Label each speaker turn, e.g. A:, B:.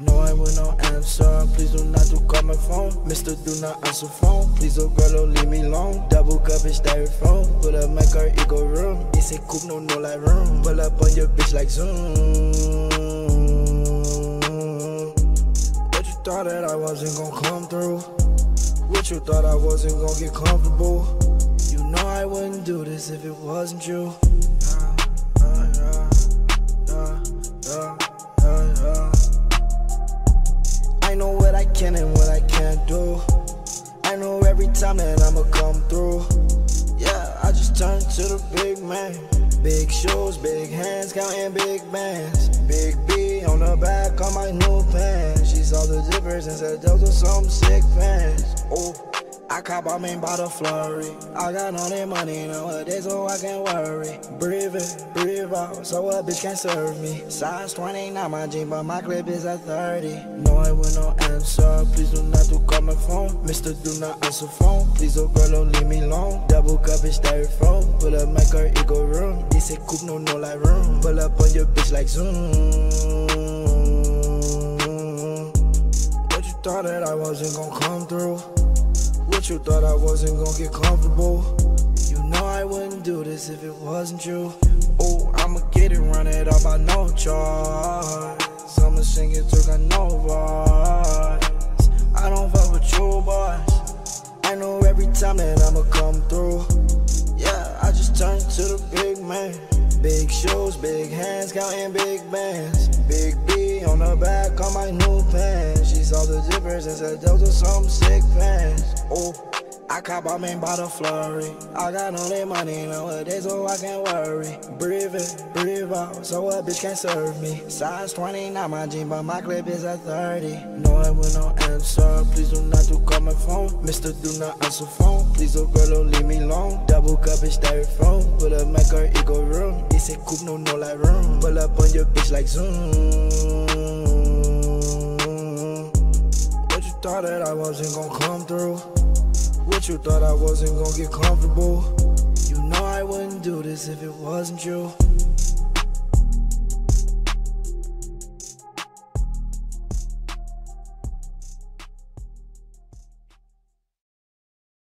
A: No, I will not answer. Please do not do call my phone. Mister, do not answer phone. Please, oh girl, don't leave me alone. Double cup is styrofoam. Pull up my car, ego room. It's a coupe, no, no like room. Pull up on your bitch like zoom. But you thought that I wasn't gonna come through. What you thought I wasn't gonna get comfortable. You know I wouldn't do this if it wasn't you. Time that I'ma come through. Yeah, I just turned to the big man. Big shoes, big hands, counting big bands. Big B on the back of my new pants. She saw the zippers and said those are some sick pants. Oh, I cop my main by the flurry. I got all that money nowadays, so I can't worry. Breathe in, breathe out, so a bitch can't serve me. Size 20, not my jean, but my clip is at 30. No, I will not answer. Please do not do call my phone. Mister, do not answer phone. Please, oh girl, don't leave me alone. Double cup is styrofoam. Pull up my car, ego room. This a coupe, no, no like room. Pull up on your bitch like zoom. But you thought that I wasn't gonna come through. What you thought I wasn't gonna get comfortable. You know I wouldn't do this if it wasn't you. Oh, I'ma get it, run it up, I know charge. I'ma sing it till I know voice. I don't fuck with you, boys. I know every time that I'ma come through. Yeah, I just turned to the big man. Big shoes, big hands, counting big bands. Big B on the back of my new pants. She saw the zippers and said those are some sick pants. Oh, I cop my main by the flurry. I got all that money nowadays, so I can't worry. Breathe in, breathe out, so a bitch can't serve me. Size 20, not my jean, but my clip is a 30. No, I will not answer. Please do not do call my phone. Mister, do not answer phone. Please, oh girl, don't leave me alone. Double cup is styrofoam. Pull up my car, ego room. It's a coupe, no, no like room. Pull up on your bitch like zoom. But you thought that I wasn't gonna come through. What you thought I wasn't gonna get comfortable. You know I wouldn't do this if it wasn't you.